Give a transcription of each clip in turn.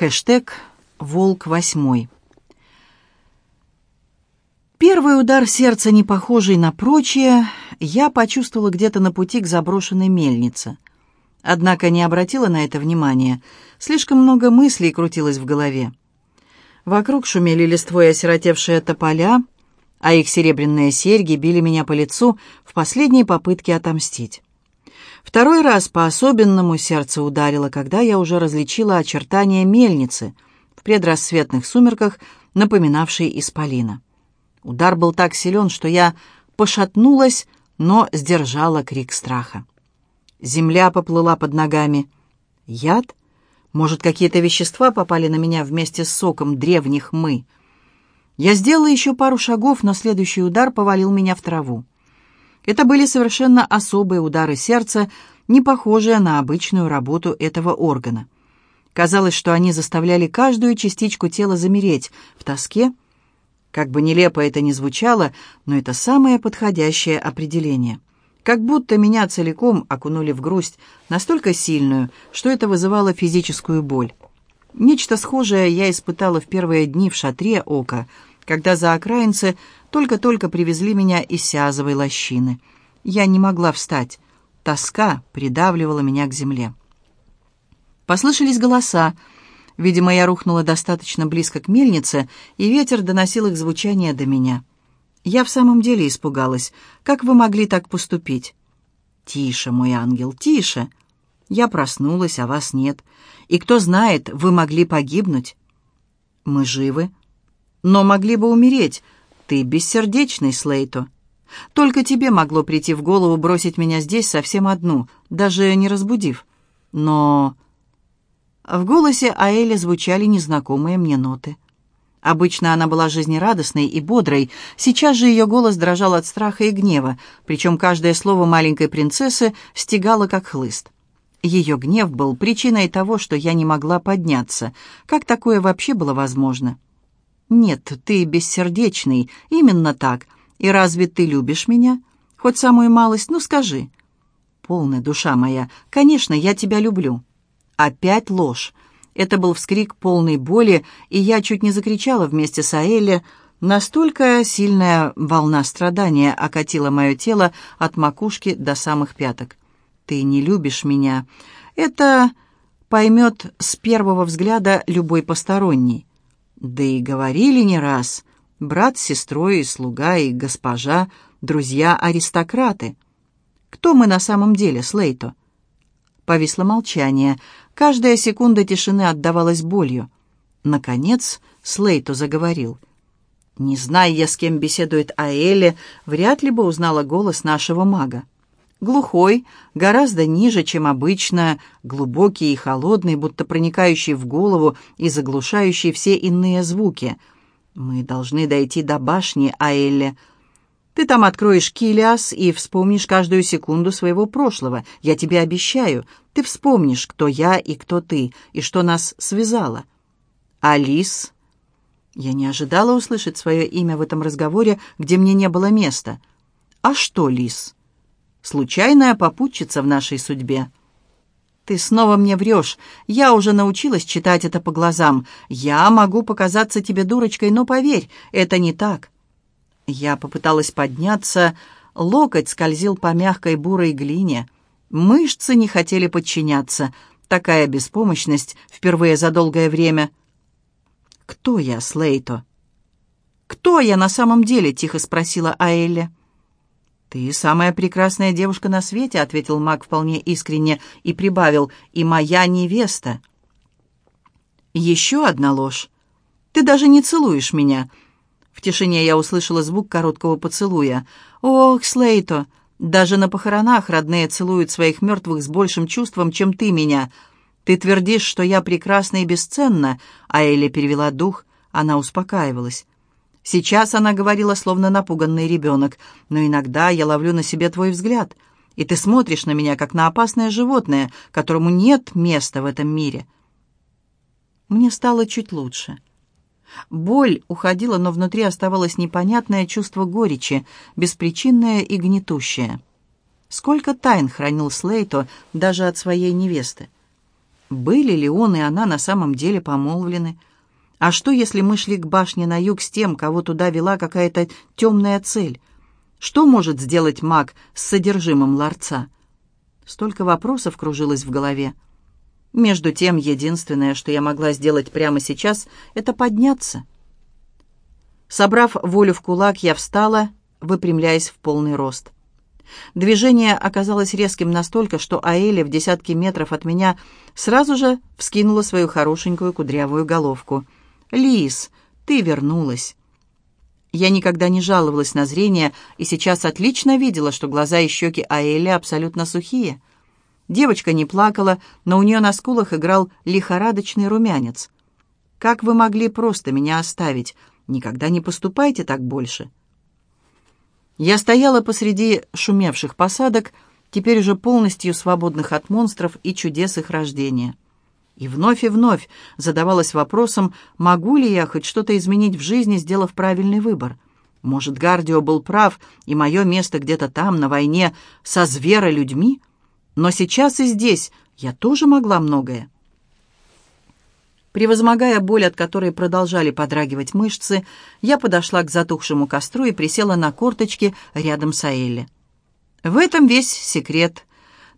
Хэштег «Волк восьмой». Первый удар сердца, не похожий на прочие, я почувствовала где-то на пути к заброшенной мельнице. Однако не обратила на это внимания. Слишком много мыслей крутилось в голове. Вокруг шумели листвой осиротевшие тополя, а их серебряные серьги били меня по лицу в последней попытке отомстить. Второй раз по-особенному сердце ударило, когда я уже различила очертания мельницы в предрассветных сумерках, напоминавшей исполина. Удар был так силен, что я пошатнулась, но сдержала крик страха. Земля поплыла под ногами. Яд? Может, какие-то вещества попали на меня вместе с соком древних мы? Я сделала еще пару шагов, но следующий удар повалил меня в траву. Это были совершенно особые удары сердца, не похожие на обычную работу этого органа. Казалось, что они заставляли каждую частичку тела замереть в тоске. Как бы нелепо это ни звучало, но это самое подходящее определение. Как будто меня целиком окунули в грусть, настолько сильную, что это вызывало физическую боль. Нечто схожее я испытала в первые дни в шатре ока, когда за окраинцы только-только привезли меня из Сиазовой лощины. Я не могла встать. Тоска придавливала меня к земле. Послышались голоса. Видимо, я рухнула достаточно близко к мельнице, и ветер доносил их звучание до меня. Я в самом деле испугалась. Как вы могли так поступить? «Тише, мой ангел, тише!» Я проснулась, а вас нет. И кто знает, вы могли погибнуть. Мы живы, но могли бы умереть. Ты бессердечный, Слейто. Только тебе могло прийти в голову бросить меня здесь совсем одну, даже не разбудив. Но... В голосе Аэли звучали незнакомые мне ноты. Обычно она была жизнерадостной и бодрой, сейчас же ее голос дрожал от страха и гнева, причем каждое слово маленькой принцессы стегало как хлыст. Ее гнев был причиной того, что я не могла подняться. Как такое вообще было возможно? «Нет, ты бессердечный, именно так. И разве ты любишь меня? Хоть самую малость, ну скажи». «Полная душа моя, конечно, я тебя люблю». Опять ложь. Это был вскрик полной боли, и я чуть не закричала вместе с Аэлли. Настолько сильная волна страдания окатила мое тело от макушки до самых пяток. «Ты не любишь меня». Это поймет с первого взгляда любой посторонний. Да и говорили не раз. Брат с сестрой, и слуга, и госпожа, друзья-аристократы. Кто мы на самом деле, Слейто? Повисло молчание. Каждая секунда тишины отдавалась болью. Наконец Слейто заговорил. «Не зная я, с кем беседует Аэле, вряд ли бы узнала голос нашего мага. Глухой, гораздо ниже, чем обычно, глубокий и холодный, будто проникающий в голову и заглушающий все иные звуки. Мы должны дойти до башни, Аэлле. Ты там откроешь Килиас и вспомнишь каждую секунду своего прошлого. Я тебе обещаю, ты вспомнишь, кто я и кто ты, и что нас связало. Алис... Я не ожидала услышать свое имя в этом разговоре, где мне не было места. А что, Лис? Случайная попутчица в нашей судьбе. Ты снова мне врешь. Я уже научилась читать это по глазам. Я могу показаться тебе дурочкой, но поверь, это не так. Я попыталась подняться, локоть скользил по мягкой бурой глине. Мышцы не хотели подчиняться. Такая беспомощность впервые за долгое время. «Кто я, Слейто?» «Кто я на самом деле?» — тихо спросила Аэлля. «Ты самая прекрасная девушка на свете», — ответил маг вполне искренне и прибавил, «и моя невеста». «Еще одна ложь. Ты даже не целуешь меня». В тишине я услышала звук короткого поцелуя. «Ох, Слейто, даже на похоронах родные целуют своих мертвых с большим чувством, чем ты меня. Ты твердишь, что я прекрасна и бесценна», а Элли перевела дух, она успокаивалась. Сейчас она говорила, словно напуганный ребенок, но иногда я ловлю на себе твой взгляд, и ты смотришь на меня, как на опасное животное, которому нет места в этом мире. Мне стало чуть лучше. Боль уходила, но внутри оставалось непонятное чувство горечи, беспричинное и гнетущее. Сколько тайн хранил Слейто даже от своей невесты. Были ли он и она на самом деле помолвлены? А что, если мы шли к башне на юг с тем, кого туда вела какая-то темная цель? Что может сделать маг с содержимым ларца? Столько вопросов кружилось в голове. Между тем, единственное, что я могла сделать прямо сейчас, это подняться. Собрав волю в кулак, я встала, выпрямляясь в полный рост. Движение оказалось резким настолько, что Аэля в десятки метров от меня сразу же вскинула свою хорошенькую кудрявую головку. «Лис, ты вернулась!» Я никогда не жаловалась на зрение и сейчас отлично видела, что глаза и щеки Аэли абсолютно сухие. Девочка не плакала, но у нее на скулах играл лихорадочный румянец. «Как вы могли просто меня оставить? Никогда не поступайте так больше!» Я стояла посреди шумевших посадок, теперь уже полностью свободных от монстров и чудес их рождения. И вновь и вновь задавалась вопросом, могу ли я хоть что-то изменить в жизни, сделав правильный выбор. Может, Гардио был прав, и мое место где-то там, на войне, со зверолюдьми? Но сейчас и здесь я тоже могла многое. Превозмогая боль, от которой продолжали подрагивать мышцы, я подошла к затухшему костру и присела на корточки рядом с Аэлли. «В этом весь секрет.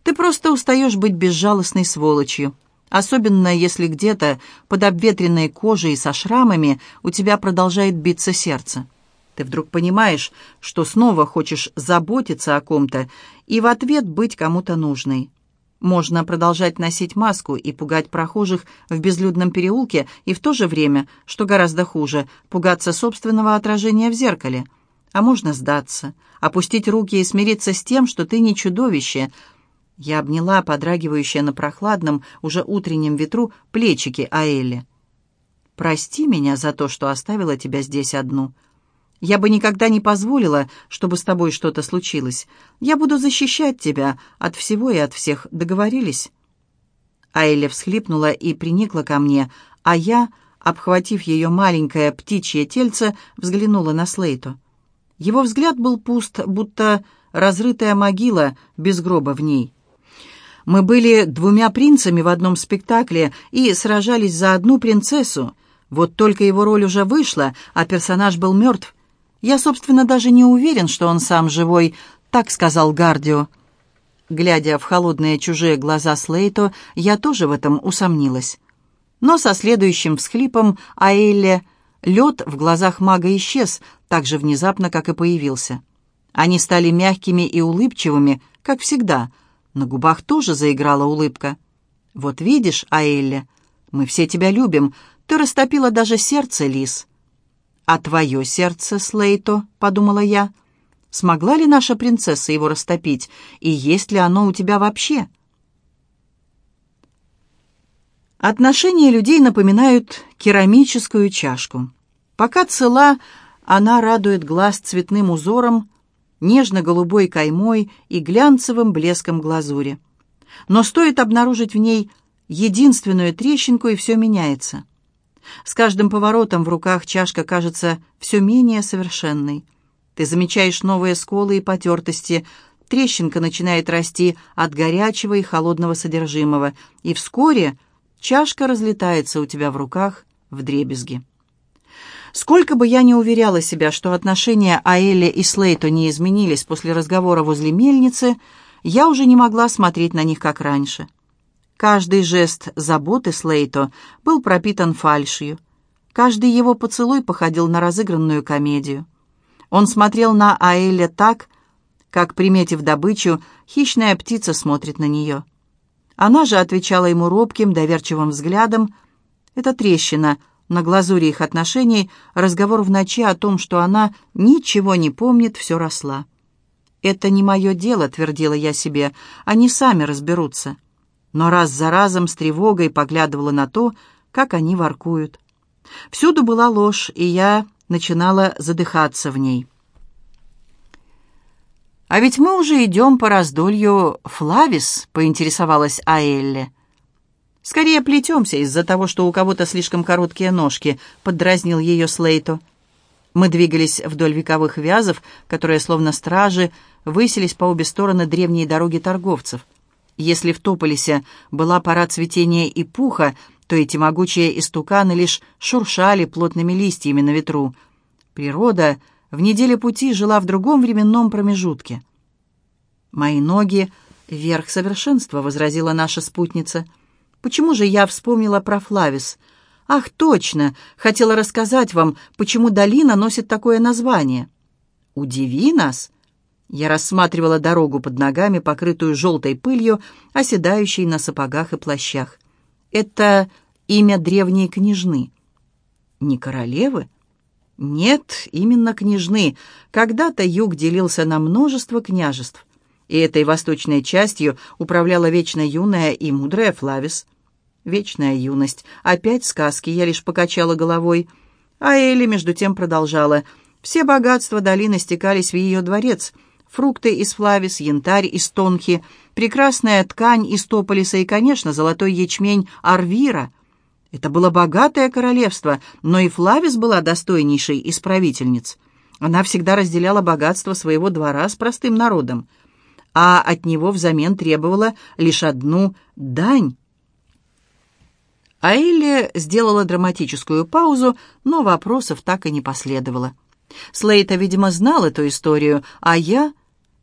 Ты просто устаешь быть безжалостной сволочью, особенно если где-то под обветренной кожей и со шрамами у тебя продолжает биться сердце. Ты вдруг понимаешь, что снова хочешь заботиться о ком-то и в ответ быть кому-то нужной». Можно продолжать носить маску и пугать прохожих в безлюдном переулке, и в то же время, что гораздо хуже, пугаться собственного отражения в зеркале. А можно сдаться, опустить руки и смириться с тем, что ты не чудовище. Я обняла подрагивающее на прохладном, уже утреннем ветру, плечики Аэли. «Прости меня за то, что оставила тебя здесь одну». Я бы никогда не позволила, чтобы с тобой что-то случилось. Я буду защищать тебя от всего и от всех. Договорились?» Айля всхлипнула и приникла ко мне, а я, обхватив ее маленькое птичье тельце, взглянула на Слейту. Его взгляд был пуст, будто разрытая могила без гроба в ней. Мы были двумя принцами в одном спектакле и сражались за одну принцессу. Вот только его роль уже вышла, а персонаж был мертв. «Я, собственно, даже не уверен, что он сам живой», — так сказал Гардио. Глядя в холодные чужие глаза Слейто, я тоже в этом усомнилась. Но со следующим всхлипом Аэлле лед в глазах мага исчез так же внезапно, как и появился. Они стали мягкими и улыбчивыми, как всегда. На губах тоже заиграла улыбка. «Вот видишь, Аэлле, мы все тебя любим. Ты растопила даже сердце, лис». «А твое сердце, Слейто?» — подумала я. «Смогла ли наша принцесса его растопить? И есть ли оно у тебя вообще?» Отношения людей напоминают керамическую чашку. Пока цела, она радует глаз цветным узором, нежно-голубой каймой и глянцевым блеском глазури. Но стоит обнаружить в ней единственную трещинку, и все меняется. С каждым поворотом в руках чашка кажется все менее совершенной. Ты замечаешь новые сколы и потертости, трещинка начинает расти от горячего и холодного содержимого, и вскоре чашка разлетается у тебя в руках в дребезги. Сколько бы я ни уверяла себя, что отношения Аэли и Слейто не изменились после разговора возле мельницы, я уже не могла смотреть на них как раньше. Каждый жест заботы Слейто был пропитан фальшью. Каждый его поцелуй походил на разыгранную комедию. Он смотрел на Аэля так, как, приметив добычу, хищная птица смотрит на нее. Она же отвечала ему робким, доверчивым взглядом. Эта трещина на глазури их отношений, разговор в ночи о том, что она ничего не помнит, все росла. «Это не мое дело», — твердила я себе, — «они сами разберутся» но раз за разом с тревогой поглядывала на то, как они воркуют. Всюду была ложь, и я начинала задыхаться в ней. «А ведь мы уже идем по раздолью Флавис», — поинтересовалась Аэлле. «Скорее плетемся из-за того, что у кого-то слишком короткие ножки», — поддразнил ее Слейто. Мы двигались вдоль вековых вязов, которые, словно стражи, высились по обе стороны древней дороги торговцев. Если в Тополисе была пора цветения и пуха, то эти могучие истуканы лишь шуршали плотными листьями на ветру. Природа в неделе пути жила в другом временном промежутке. «Мои ноги — верх совершенства», — возразила наша спутница. «Почему же я вспомнила про Флавис? Ах, точно! Хотела рассказать вам, почему долина носит такое название». «Удиви нас!» Я рассматривала дорогу под ногами, покрытую желтой пылью, оседающей на сапогах и плащах. Это имя древней княжны. Не королевы? Нет, именно княжны. Когда-то юг делился на множество княжеств, и этой восточной частью управляла вечно юная и мудрая Флавис. Вечная юность. Опять сказки, я лишь покачала головой. А Элли, между тем, продолжала. Все богатства долины стекались в ее дворец. Фрукты из Флавис, янтарь из Тонхи, прекрасная ткань из Тополиса и, конечно, золотой ячмень Арвира — это было богатое королевство, но и Флавис была достойнейшей из правительниц. Она всегда разделяла богатство своего двора с простым народом, а от него взамен требовала лишь одну дань. Аэлли сделала драматическую паузу, но вопросов так и не последовало. Слейта, видимо, знал эту историю, а я...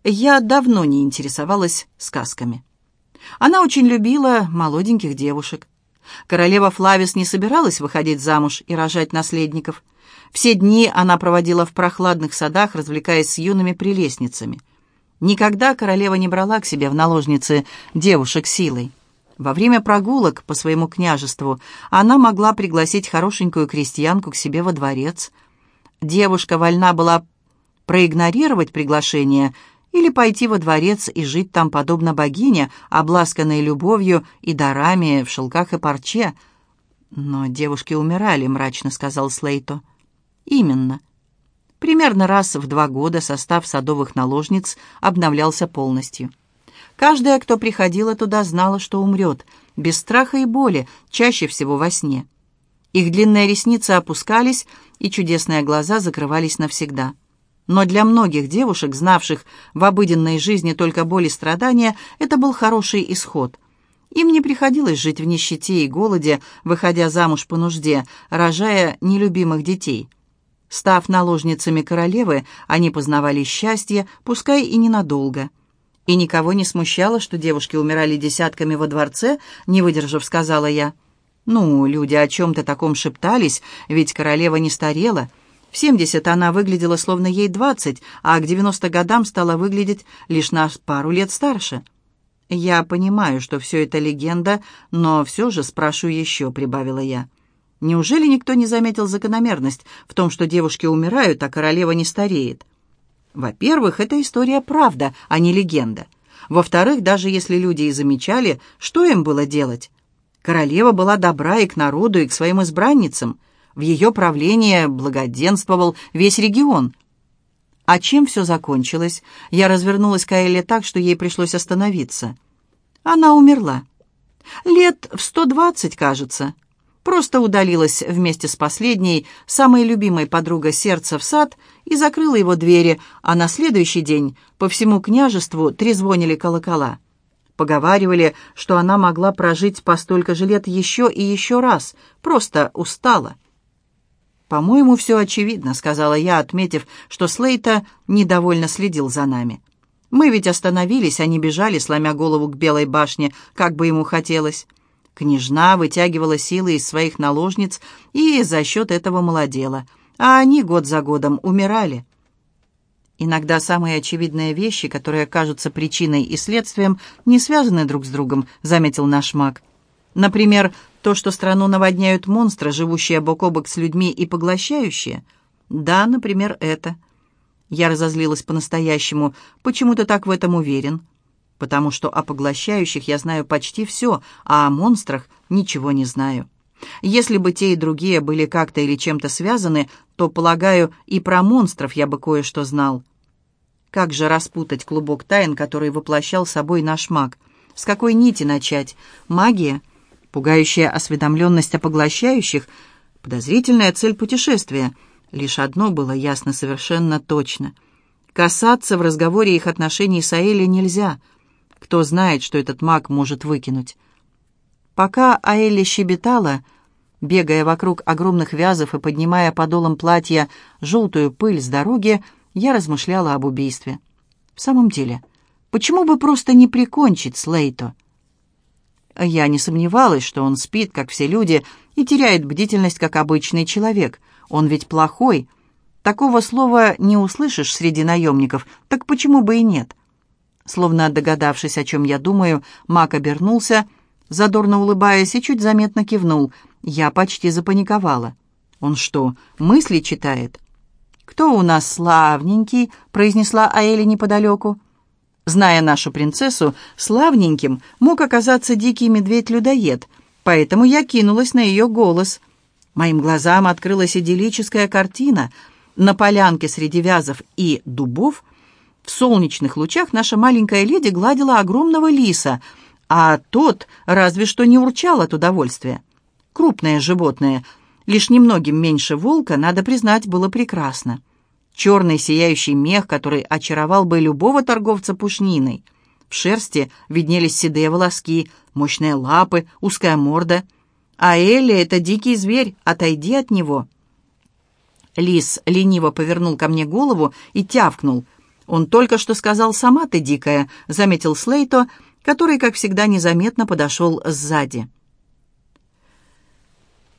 Я давно не интересовалась сказками. Она очень любила молоденьких девушек. Королева Флавис не собиралась выходить замуж и рожать наследников. Все дни она проводила в прохладных садах, развлекаясь с юными прелестницами. Никогда королева не брала к себе в наложницы девушек силой. Во время прогулок по своему княжеству она могла пригласить хорошенькую крестьянку к себе во дворец. Девушка вольна была проигнорировать приглашение или пойти во дворец и жить там подобно богине, обласканной любовью и дарами в шелках и парче. Но девушки умирали, мрачно сказал Слейто. Именно. Примерно раз в два года состав садовых наложниц обновлялся полностью. Каждая, кто приходила туда, знала, что умрет, без страха и боли, чаще всего во сне. Их длинные ресницы опускались, и чудесные глаза закрывались навсегда. Но для многих девушек, знавших в обыденной жизни только боль и страдания, это был хороший исход. Им не приходилось жить в нищете и голоде, выходя замуж по нужде, рожая нелюбимых детей. Став наложницами королевы, они познавали счастье, пускай и ненадолго. И никого не смущало, что девушки умирали десятками во дворце, не выдержав, сказала я. «Ну, люди о чем-то таком шептались, ведь королева не старела». В 70 она выглядела словно ей 20, а к 90 годам стала выглядеть лишь на пару лет старше. «Я понимаю, что все это легенда, но все же спрошу еще», — прибавила я. «Неужели никто не заметил закономерность в том, что девушки умирают, а королева не стареет?» «Во-первых, эта история правда, а не легенда. Во-вторых, даже если люди и замечали, что им было делать? Королева была добра и к народу, и к своим избранницам». В ее правлении благоденствовал весь регион. А чем все закончилось? Я развернулась к Аэле так, что ей пришлось остановиться. Она умерла. Лет в сто двадцать, кажется. Просто удалилась вместе с последней, самой любимой подругой сердца в сад и закрыла его двери, а на следующий день по всему княжеству трезвонили колокола. Поговаривали, что она могла прожить по столько же лет еще и еще раз, просто устала. «По-моему, все очевидно», — сказала я, отметив, что Слейта недовольно следил за нами. «Мы ведь остановились, а не бежали, сломя голову к Белой башне, как бы ему хотелось». Княжна вытягивала силы из своих наложниц и за счет этого молодела, а они год за годом умирали. Иногда самые очевидные вещи, которые кажутся причиной и следствием, не связаны друг с другом, заметил наш маг. Например, то, что страну наводняют монстры, живущие бок о бок с людьми и поглощающие? Да, например, это. Я разозлилась по-настоящему. Почему ты так в этом уверен? Потому что о поглощающих я знаю почти все, а о монстрах ничего не знаю. Если бы те и другие были как-то или чем-то связаны, то, полагаю, и про монстров я бы кое-что знал. Как же распутать клубок тайн, который воплощал собой наш маг? С какой нити начать? Магия? Пугающая осведомленность о поглощающих, подозрительная цель путешествия. Лишь одно было ясно совершенно точно. Касаться в разговоре их отношений с Аэлей нельзя. Кто знает, что этот маг может выкинуть. Пока Аэлли щебетала, бегая вокруг огромных вязов и поднимая подолом платья желтую пыль с дороги, я размышляла об убийстве. В самом деле, почему бы просто не прикончить Слейто? Я не сомневалась, что он спит, как все люди, и теряет бдительность, как обычный человек. Он ведь плохой. Такого слова не услышишь среди наемников, так почему бы и нет? Словно догадавшись, о чем я думаю, Мак обернулся, задорно улыбаясь, и чуть заметно кивнул. Я почти запаниковала. Он что, мысли читает? «Кто у нас славненький?» — произнесла Аэли неподалеку. Зная нашу принцессу, славненьким мог оказаться дикий медведь-людоед, поэтому я кинулась на ее голос. Моим глазам открылась идиллическая картина. На полянке среди вязов и дубов в солнечных лучах наша маленькая леди гладила огромного лиса, а тот разве что не урчал от удовольствия. Крупное животное, лишь немногим меньше волка, надо признать, было прекрасно. Черный сияющий мех, который очаровал бы любого торговца пушниной. В шерсти виднелись седые волоски, мощные лапы, узкая морда. А Элли — это дикий зверь, отойди от него. Лис лениво повернул ко мне голову и тявкнул. «Он только что сказал, сама ты дикая», — заметил Слейто, который, как всегда, незаметно подошел сзади.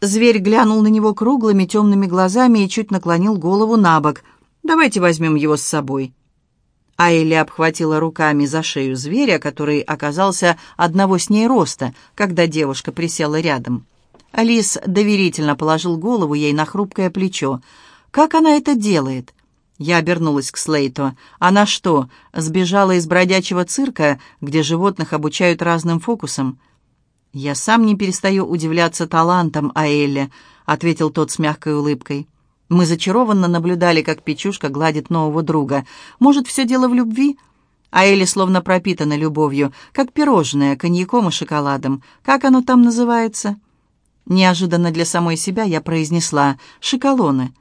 Зверь глянул на него круглыми темными глазами и чуть наклонил голову на бок. «Давайте возьмем его с собой». Айли обхватила руками за шею зверя, который оказался одного с ней роста, когда девушка присела рядом. Алис доверительно положил голову ей на хрупкое плечо. «Как она это делает?» Я обернулась к Слейту. «Она что, сбежала из бродячего цирка, где животных обучают разным фокусам?» «Я сам не перестаю удивляться талантам Аэлле», — ответил тот с мягкой улыбкой. Мы зачарованно наблюдали, как Печушка гладит нового друга. «Может, все дело в любви?» А Элли словно пропитана любовью, как пирожное, коньяком и шоколадом. Как оно там называется? Неожиданно для самой себя я произнесла «шоколоны».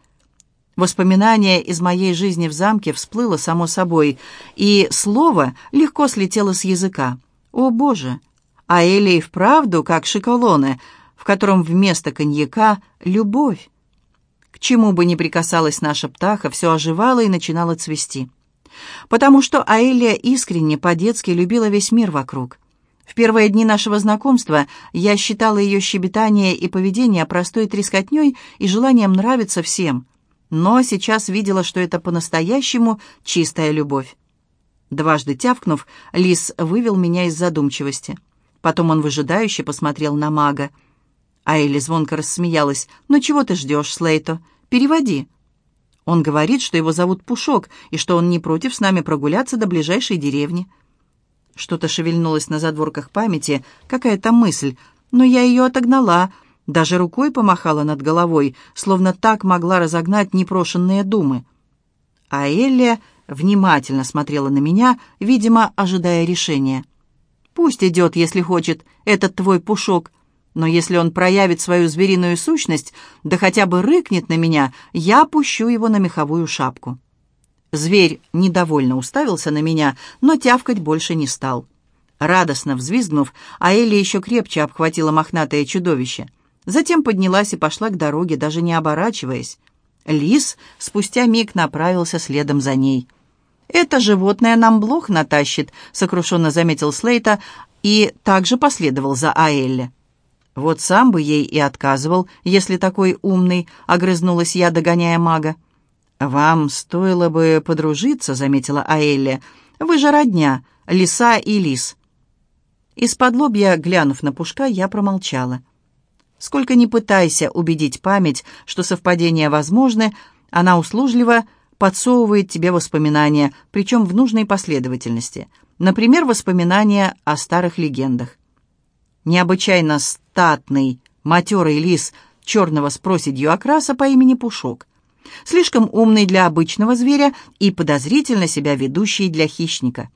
Воспоминание из моей жизни в замке всплыло само собой, и слово легко слетело с языка. «О, Боже!» а Эли и вправду как шоколоне, в котором вместо коньяка — любовь. К чему бы ни прикасалась наша птаха, все оживало и начинало цвести. Потому что Аэлия искренне, по-детски любила весь мир вокруг. В первые дни нашего знакомства я считала ее щебетание и поведение простой трескотней и желанием нравиться всем, но сейчас видела, что это по-настоящему чистая любовь. Дважды тявкнув, лис вывел меня из задумчивости — Потом он выжидающе посмотрел на мага. А Элли звонко рассмеялась. «Ну чего ты ждешь, Слейто? Переводи». Он говорит, что его зовут Пушок, и что он не против с нами прогуляться до ближайшей деревни. Что-то шевельнулось на задворках памяти, какая-то мысль, но я ее отогнала, даже рукой помахала над головой, словно так могла разогнать непрошенные думы. А Элли внимательно смотрела на меня, видимо, ожидая решения. Пусть идет, если хочет, этот твой пушок. Но если он проявит свою звериную сущность, да хотя бы рыкнет на меня, я пущу его на меховую шапку». Зверь недовольно уставился на меня, но тявкать больше не стал. Радостно взвизгнув, Аэли еще крепче обхватила мохнатое чудовище. Затем поднялась и пошла к дороге, даже не оборачиваясь. Лис спустя миг направился следом за ней — «Это животное нам блох натащит», — сокрушенно заметил Слейта и также последовал за Аэлле. «Вот сам бы ей и отказывал, если такой умный», — огрызнулась я, догоняя мага. «Вам стоило бы подружиться», — заметила Аэлле. «Вы же родня, лиса и лис». Из-под лобья, глянув на Пушка, я промолчала. Сколько ни пытайся убедить память, что совпадения возможны, она услужливо подсовывает тебе воспоминания, причем в нужной последовательности. Например, воспоминания о старых легендах. Необычайно статный, матерый лис черного с проседью окраса по имени Пушок. Слишком умный для обычного зверя и подозрительно себя ведущий для хищника.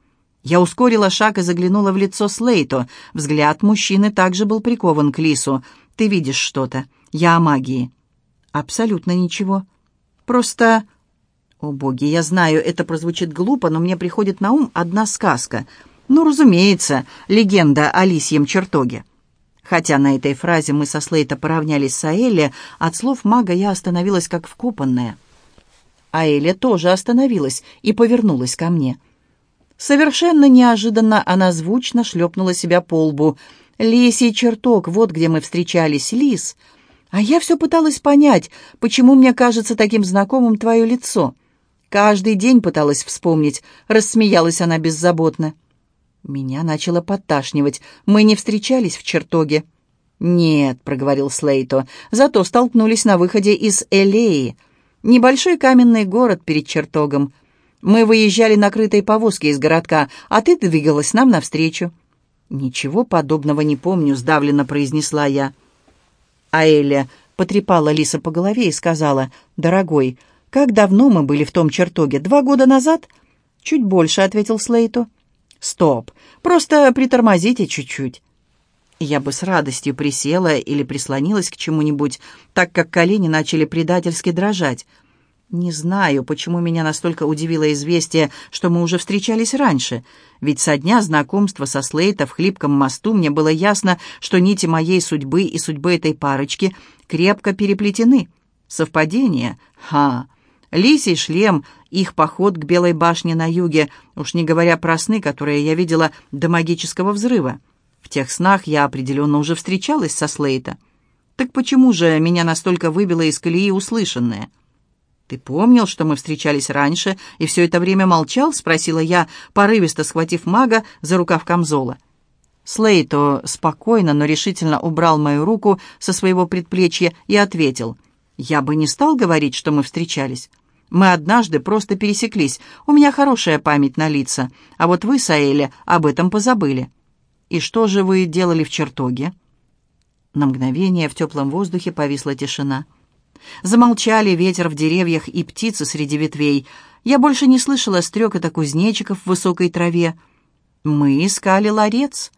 Я ускорила шаг и заглянула в лицо Слейто. Взгляд мужчины также был прикован к лису. «Ты видишь что-то. Я о магии». «Абсолютно ничего. Просто о, боги, я знаю, это прозвучит глупо, но мне приходит на ум одна сказка. Ну, разумеется, легенда о лисьем чертоге. Хотя на этой фразе мы со Слейта поравнялись с Аэлли, от слов мага я остановилась как вкопанная. Аэля тоже остановилась и повернулась ко мне. Совершенно неожиданно она звучно шлепнула себя по лбу. «Лисий чертог, вот где мы встречались, лис!» А я все пыталась понять, почему мне кажется таким знакомым твое лицо. Каждый день пыталась вспомнить, рассмеялась она беззаботно. Меня начало подташнивать. Мы не встречались в чертоге. «Нет», — проговорил Слейто, — «зато столкнулись на выходе из Элеи. Небольшой каменный город перед чертогом. Мы выезжали на крытой повозке из городка, а ты двигалась нам навстречу». «Ничего подобного не помню», — сдавленно произнесла я. А Эля потрепала Лиса по голове и сказала, «Дорогой, как давно мы были в том чертоге? Два года назад?» «Чуть больше», — ответил Слейту. «Стоп, просто притормозите чуть-чуть». Я бы с радостью присела или прислонилась к чему-нибудь, так как колени начали предательски дрожать. Не знаю, почему меня настолько удивило известие, что мы уже встречались раньше. Ведь со дня знакомства со Слейта в хлипком мосту мне было ясно, что нити моей судьбы и судьбы этой парочки крепко переплетены. Совпадение? Ха! Лисий шлем, их поход к Белой башне на юге, уж не говоря про сны, которые я видела до магического взрыва. В тех снах я определенно уже встречалась со Слейта. Так почему же меня настолько выбило из колеи услышанное?» «Ты помнил, что мы встречались раньше и все это время молчал?» — спросила я, порывисто схватив мага за рукав камзола. Слейто спокойно, но решительно убрал мою руку со своего предплечья и ответил. «Я бы не стал говорить, что мы встречались. Мы однажды просто пересеклись. У меня хорошая память на лица. А вот вы, Саэля, об этом позабыли. И что же вы делали в чертоге?» На мгновение в теплом воздухе повисла тишина. Замолчали ветер в деревьях и птицы среди ветвей. Я больше не слышала стрекота кузнечиков в высокой траве. Мы искали ларец.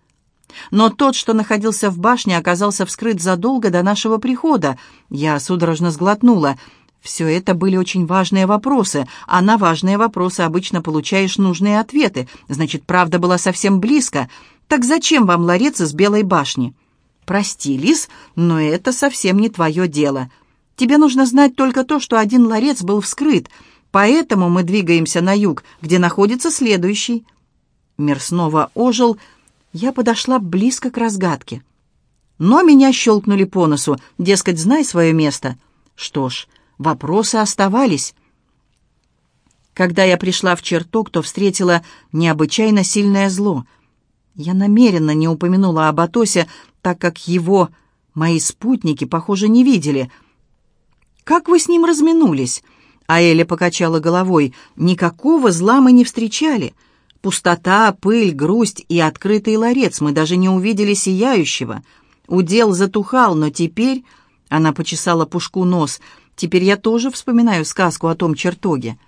Но тот, что находился в башне, оказался вскрыт задолго до нашего прихода. Я судорожно сглотнула. Все это были очень важные вопросы, а на важные вопросы обычно получаешь нужные ответы. Значит, правда была совсем близко. Так зачем вам ларец из Белой башни? Прости, Лис, но это совсем не твое дело. Тебе нужно знать только то, что один ларец был вскрыт, поэтому мы двигаемся на юг, где находится следующий». Мир снова ожил. Я подошла близко к разгадке. Но меня щелкнули по носу, дескать, знай свое место. Что ж, вопросы оставались. Когда я пришла в чертог, то встретила необычайно сильное зло. Я намеренно не упомянула об Атосе, так как его мои спутники, похоже, не видели — «Как вы с ним разминулись?» А Эля покачала головой. «Никакого зла мы не встречали. Пустота, пыль, грусть и открытый ларец. Мы даже не увидели сияющего. Удел затухал, но теперь...» Она почесала пушку нос. «Теперь я тоже вспоминаю сказку о том чертоге.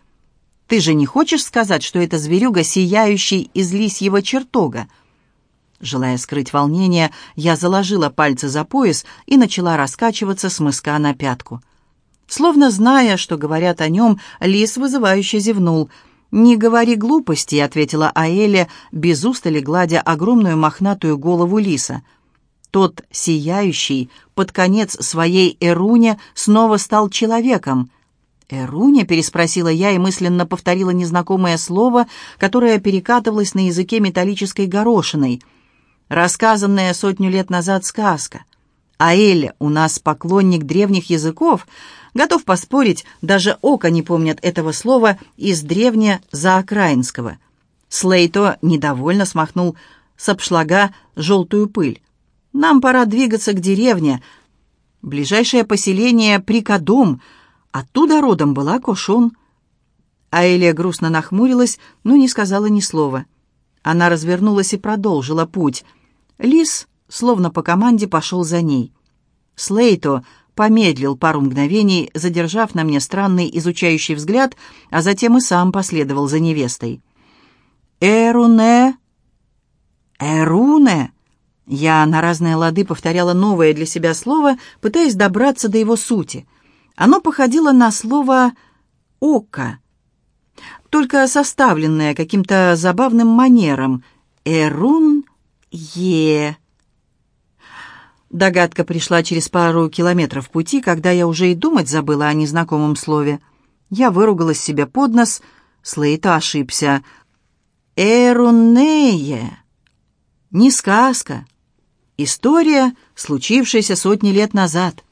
Ты же не хочешь сказать, что это зверюга, сияющий из лисьего чертога?» Желая скрыть волнение, я заложила пальцы за пояс и начала раскачиваться с мыска на пятку. Словно зная, что говорят о нем, лис вызывающе зевнул. «Не говори глупости», — ответила Аэля, без устали гладя огромную мохнатую голову лиса. Тот, сияющий, под конец своей Эруне снова стал человеком. «Эруня?» — переспросила я и мысленно повторила незнакомое слово, которое перекатывалось на языке металлической горошиной. Рассказанная сотню лет назад сказка. «Аэля, у нас поклонник древних языков», Готов поспорить, даже око не помнят этого слова из древне заокраинского. Слейто недовольно смахнул с обшлага желтую пыль. «Нам пора двигаться к деревне. Ближайшее поселение — Прикодом. Оттуда родом была Кошон». Аэлия грустно нахмурилась, но не сказала ни слова. Она развернулась и продолжила путь. Лис, словно по команде, пошел за ней. Слейто помедлил пару мгновений, задержав на мне странный изучающий взгляд, а затем и сам последовал за невестой. «Эруне! Эруне!» Я на разные лады повторяла новое для себя слово, пытаясь добраться до его сути. Оно походило на слово «око», только составленное каким-то забавным манером Эрун-е. Догадка пришла через пару километров пути, когда я уже и думать забыла о незнакомом слове. Я выругалась себе под нос. Слейта ошибся. Эрунее. Не сказка. История, случившаяся сотни лет назад.